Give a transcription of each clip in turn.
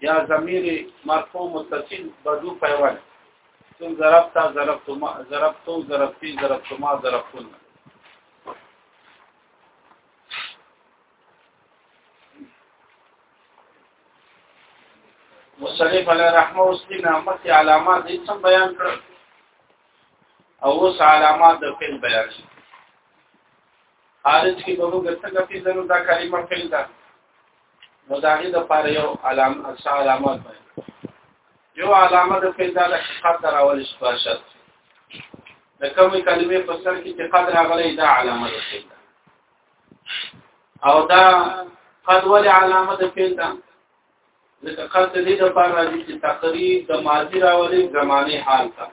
یا ضمیر مرفوع متصل بدو پیوند ثم ضربت ضربت ما ضربت ضربتي ضربت ما ضربتن مصنف علی رحمه اوس دې نعمت علامات دې څم بیان کړ او اوس علامات د فعل بیان شي خارج کې به موږ څنګه پیژنو دا کلمه فعل ده نو دا غي د پاره یو علامه اصل علامه یو علامه د پیدا د حقیقت راول شپاشت د کومې کلمې په سر کې چې قد راغلی دا علامه د پیدا او دا قد ول علامه د پیدا ځکه قد دې د پاره راځي چې تقریر د ماضی راولې زمانه حال ته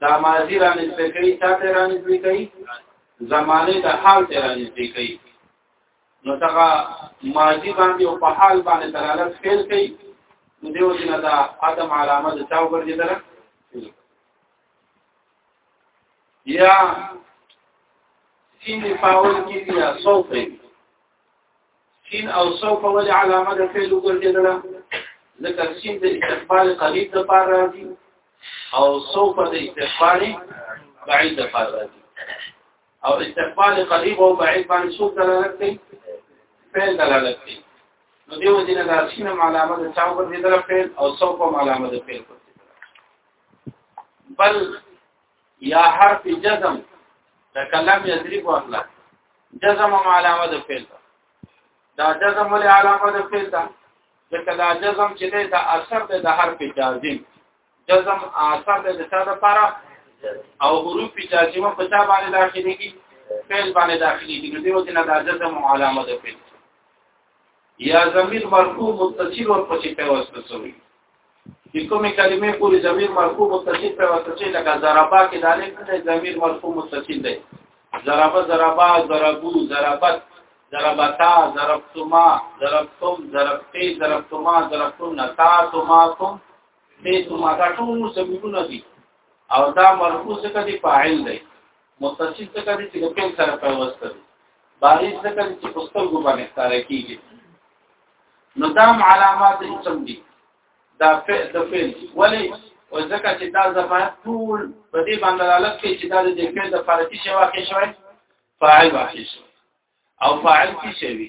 دا ماضی را نسبت کوي چاته را نسبت کوي زمانه د حال ته را نسبت کوي نو دغه ماضی باندې او په حال باندې دلالت فعل کوي نو دیو جنا دا ادم علامه د چاو ګرځیدل یا سین فاول کی یا صوف سین او صوف ول علامه د فعل ګرځیدل لکه سین د استقبال قریب د پار راځي او صوف د استقبال بعید د پار راځي او استقبال قریب او بعید باندې څو دلالت کوي فعل دلالت کوي نو دیو جن دا سین علامه د چاو پر دې طرف فعل او څو په علامه د فعل پر بل یا حرف جزم د کلام یذریب واخلا جزم علامه د فعل دا جزم ولې علامه د فعل ده ځکه دا جزم چې ده د اثر ده د حرف جازم جزم اثر د دسا د پاره او حروف جازمه په چا باندې داخلي کی فعل باندې داخلي کی نو دیو چې نه د جزم علامه ده فعل یا ضمیر مرفوع متصل ور پچې پیوست شوی د کومې کلمې پورې ضمیر مرفوع متصل پیوست شوی لکه ضربا کې دالې نه ضمیر مرفوع متصل دی ضربا ضربا ضربو ضربت ضربتا ضربتما ضربتم ضربتي ضربتما ضربتم نتا تما تم دې ته ما دا ټول سببونه دي او دا مرکو څخه دی فاعل دی متصل څخه دی چې په سره پیوست دی بارز څخه دی چې پستل کو باندې ښکارا کیږي نو دا علامات اسم دي دا فعل د فعل ولی او ځکه چې دا زما ټول په دې باندې دلالت کوي چې دا د فعل د فارسی شواخې شوی فاعل واخیش او فاعل کی شوی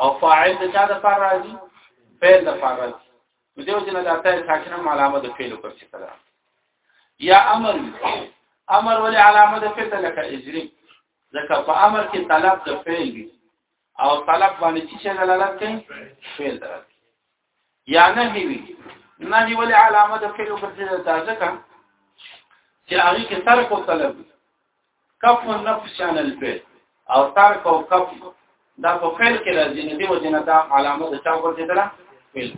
او فاعل د چا د فار راځي فعل د فار راځي نو دیو جن د اته ساکنه علامه د فعل پر څه ده یا امر امر ولې علامه د فعل لکه اجری ځکه په امر کې طلب د فعل وي او طلب باندې چې دلالت کوي فعل درته یا نه وی نه دی ولې علامه د فعل پر ځای ده ځکه چې هغه کې ترک او طلب کف النفس عن الفعل او ترک او کف دا په فعل کې راځي نه دی وجنه دا علامه د چا پر ځای ده فعل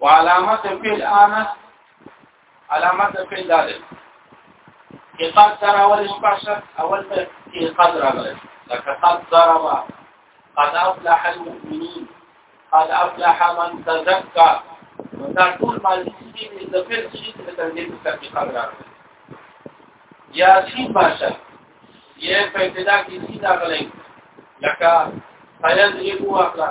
وعلامه فعل انا علامه فعل داله کې قد تر اول شپه اول ته کې قد راغله لکه قد ضرب قد افلح المؤمنين قد افلح من تزكى دا ټول مالي چې د فعل شي د تنظیم څخه کې قد راغله یا سین باشه یې په ابتدا کې سین راغله لکه فیض یې هو اخلا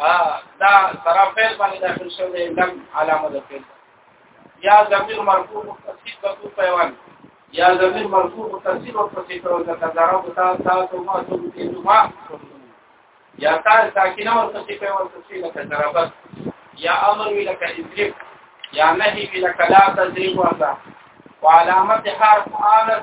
ها دا سره فعل باندې داخل شوی لم علامه د فعل یا ضمیر مرفوع متصل تاسو پیوان یا ضمیر مرفوع متصل او تاسو ته د قدارو بتا تاسو ما ته دې ما یا تا ساکینه او تاسو پیوان تاسو له قداربت یا امر وی لك اضرب یا نهی وی لك لا تضرب وعلامه حرف آلت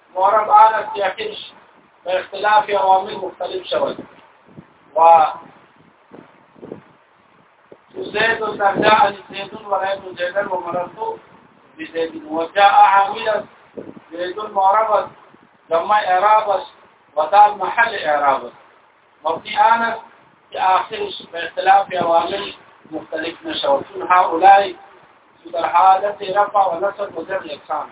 معرب آنه سیاقین په اختلاف عوامل مختلف شول و زید ترجع زید ورائد زیدن و مرتو بزید و جاء عامل زید معرب جمع اعراب ودال محل اعراب مبني آنه في آخر په اختلاف عوامل مختلف نشو هؤلاء در حالت رفع و نصب و جمع اقسام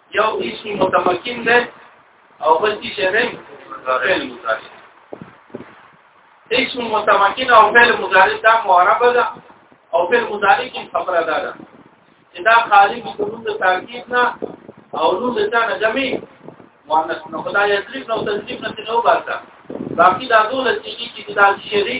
یو اسم متمکن ده او بل چې شرم فعل مضارع اسم متمکن او فعل مضارع دا معرب ده او فعل مضارع کې خبره ده چې دا خالی د نوم د تاکید نه او نوم د ځان جمعي مؤنث نو خدای یې تریف نو تنظیم نه نو باسه باقی دا ټول چې چې دا شری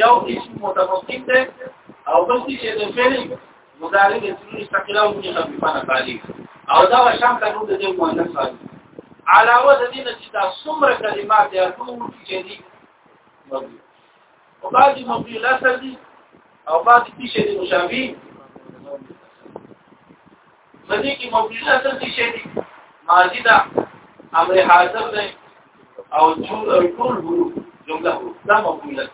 یو اسم متمکن ده او بل چې د فعل مضارع د اسم مستقله او د خفيفه نه خالي او دا شام ته نو د دې مؤنث خالي علاوه د دې نه چې دا څومره کلمات یا ټول چې دي او بعضي مبني لا سر دي او بعضي چې مشابه باندې کې موجود اصل څه شي دي ماضي دا امر حاضر دی او ټول ټول حروف جمله حروف دا مفعول دی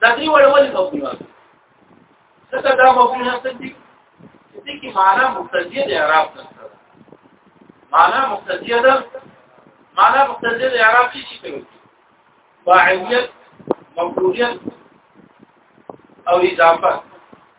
دا دی وړ ولې مفعول دی څنګه دا مفعول اصل دي چې کی معنا مقتضیه دی اعراب ده معنا مقتضیه ده معنا مقتضیه دی اعراب شي چې کوي فاعلیت مفعولیت او اضافه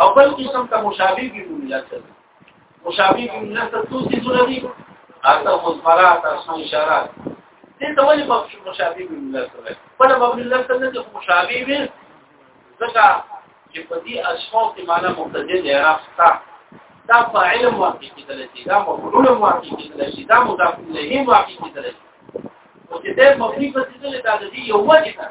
او بل قسم ته مشابه کی جمله څه مشابه کی جمله څه څو څه جوړه دي اته مضمرات اسماء اشارات دې ته ولې مخ مشابه کی جمله څه ده په مبني الله څه نه مشابه وي ځکه چې په دې اسماء کې معنا مبتدی دی راستا دا فاعل واقع کېدل شي دا مفعول واقع کېدل شي دا مضاف الیه واقع کېدل شي او چې دې مبني په دې ځل دا د یو وجه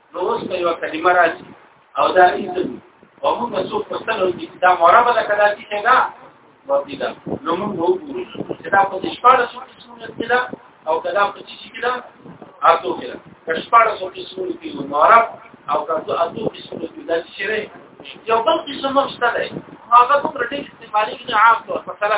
نو اوس په یو کلمه راځي او دا اسم او موږ څو پښتنو کې دا مرابه ده کدا چې څنګه ورته ده نو موږ وګورو چې دا په شپږ څو قسمونه کې ده او کدا په چې کې ده اته کې ده په شپږ څو قسمونه کې مراب او کدا اته قسمونه کې ده چې یو بل قسم هم شته ده هغه په پرټیک استعمالي کې عام طور مثلا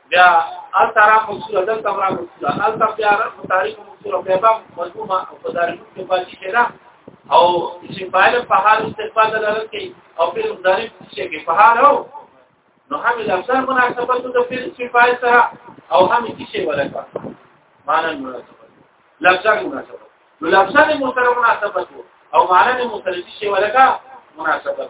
بیا الترا مقصود دلته را مقصود التر بیا را تاریخ مقصود په باب مضمون او په داري کې پاتې شي او چې فاعل په حال استقبال دلالت کوي او په مضارع کې کې په حال او نو هم لفظه مناسبت د فعل چې فاعل سره او هم کې شی ولکه معنا مناسبت لفظه مناسبت نو لفظه مناسبت او معنا مناسبت شی ولکه مناسبت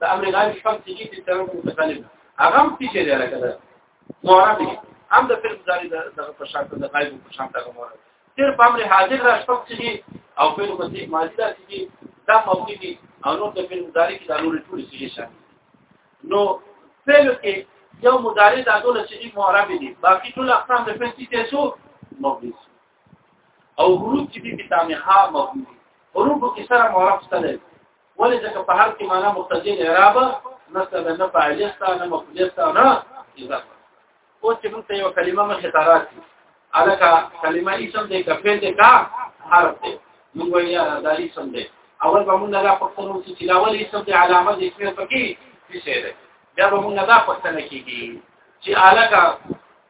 د امریکا شپږ سیګي چې څنګه متخلف هغه هم چې دی لکه دا مورا دی هم د فلم ځاري د په شان د غایب په شان دغه مورا تیر په امر حاضر را شپږ سیګي او په مسیح ماضی دا سیګي دا موقع دي او نو د فلم ځاري کې د نور ټول سیګي شامل نو فعل کې یو مدارې د ټول سیګي مورا دي باقي ټول اقسام د فلم کې څو موجود او حروف چې دي په تامه ها موجود حروف کې سره مورا ستل ولې ځکه په هر کې معنا مقتضی اعراب نسته د نه فاعلسته نه مفعولسته نه اذا او چې موږ ته یو کلمه مخې ته راځي الکه کلمه اسم دې کفیل دې کا حرف دې موږ یې دا اسم دې اول به موږ دا پښتنو چې چې اول اسم دې علامه دې اسم پکې څه دې بیا به موږ دا پښتنه کیږي چې الکه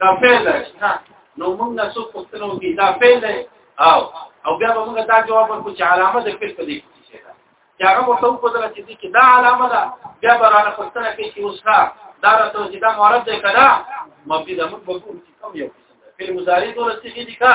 دا فعل دی ها نو موږ نه څه پوښتنه وکړي دا فعل دی او او بیا به موږ دا جواب ورکړو چې علامه د فعل په دې کې څه ده چې هغه مو څو پوښتنه چې دې کې دا علامه ده بیا به رانه پوښتنه کوي چې اوس ښه دا راته چې دا معرب دی کړه مبدي د موږ په کوم چې کوم یو قسم ده فعل مضارع ټول څه دي کا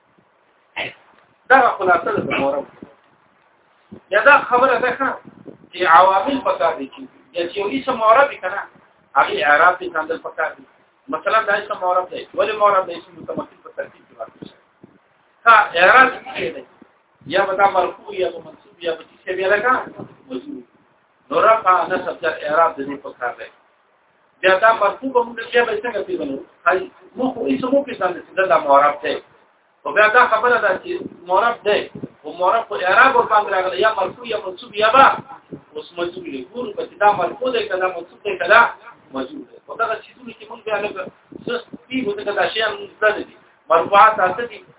دا خلاصه ده مورم یا دا خبره ده چې عوامل پکا دي چې چې یو اسم مورب کنه هغه اعراب دي څنګه پکا دي مثلا دا اسم مورب دی ولې مورب دی اسم متمثل په ترتیب کې راځي ها اعراب څه دی یا به دا مرفوع یا به منصوب یا به څه به لګا نو رفع نسب جر اعراب دې په کار دی بیا دا مرکوب هم د بیا به څنګه پیژنو هاي مو خو هیڅ مو پیژنل چې دا معرب دی او بیا دا خبره ده چې معرب دی او معرب په اعراب ور باندې راغلی یا مرکوب یا منصوب یا با اوس منصوب دی ګور په دا مرکوب دی کله منصوب دی کله موجود دی او دا چې ټول کې مونږ بیا لږ څه پیږو دا شی هم زده دي مرفوعات تاسو دي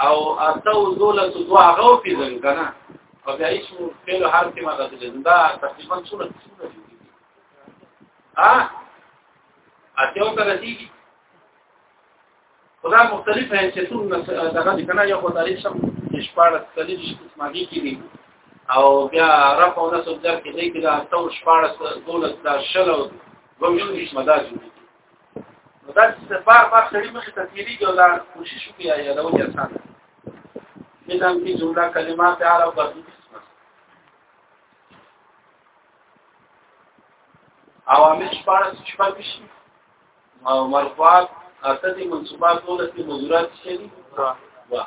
او اتو زول تو دوا غو پی زن کنه او بیا هیڅ مو فعل حرف کې ما غته زنده تقریبا څونه څونه دي ا اتو ته رسیدي خدا مختلف ہے چې څونه دغه دي کنه یو تعریف سم شپاره تعریف اسماعیلی کې دي او بیا رفع او نصب در کې دي کې دا اتو شپاره دولت دا شلو ومن مش مداج دا چې بار بار سړي مخې ته تیریږي او دا کوشش وکړي یا دا وجه آسان ده نظام کې جمله کلمات عرب باندې عوامل شپاره شپږ شي او مرفوعات اته دي منصوبات ټول دي مزورات شي واه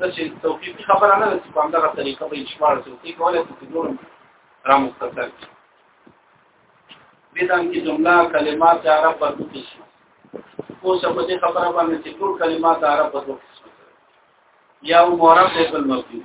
دا چې توقیفي خبره نه ده چې په همدغه طریقه به اجماع رسول کې کولای شي چې نور را مختصر کړي بدن کې جمله کلمات عرب په دوه قسم او سبب دې خبره باندې چې ټول کلمات عرب په دوه قسم یا معرب دې بل مفهوم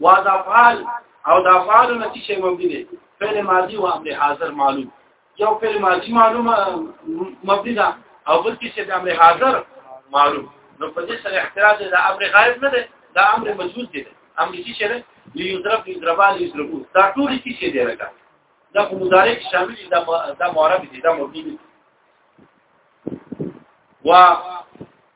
وا د افعال او د افعال نتیجه مبني دي فعل ماضي او امر حاضر معلوم یو فعل ماضي معلومه مبني ده او بل کې چې د امر حاضر معلوم نو په دې سره احتراز د امر غائب نه ده دا امر مجوز دی امر چې شری لیضرب یضربان یضربون دا ټول چې شی دی راکا دا په مضارع کې شامل دي دا دا معرب دي دا مبني دي وا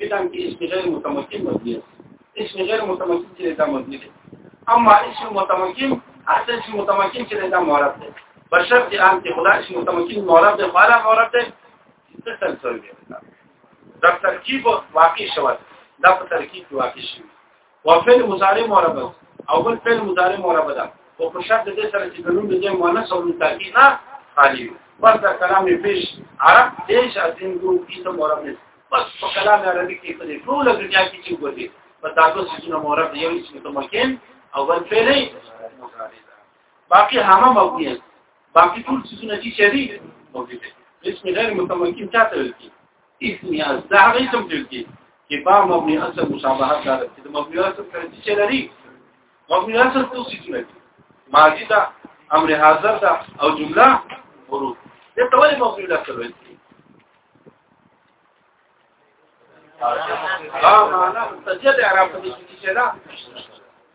بدان کې اسم غیر متمکن مبني اسم غیر متمکن چې دا مبني دی اما اسم متمکن اصل چې متمکن چې دا معرب دی بشر دې ان کې خدای چې متمکن معرب دی خاله معرب دی څه تنسل دی دا ترکیب واقع شوه دا په ترکیب واقع شوه وفعل مضارع مربع او بل فعل مضارع مربع ده او په شرط دې سره چې ګلون دې مؤنث او تاکید نه خالی بس دا کلام پیش عرب دیش از این دو کیسه مربع نه بس په کلام عربي کې په ټول دنیا کې چې وګورئ په تاسو سيزونه مربع یو اسم متمکن او بل فعل مضارع باقي همه مبني باقي ټول سيزونه چې شری موجود دي اسم غیر متمکن چاته ویل کیږي اسم یا زهر اسم دې کې چې با مبني اصل مشابهت دار چې مبني اصل سره چې لري مبني اصل څه څه لري ماضي دا امر حاضر دا او جمله حروف دې ته ولې مبني اصل وایي ها معنا تجد عرب دې چې لا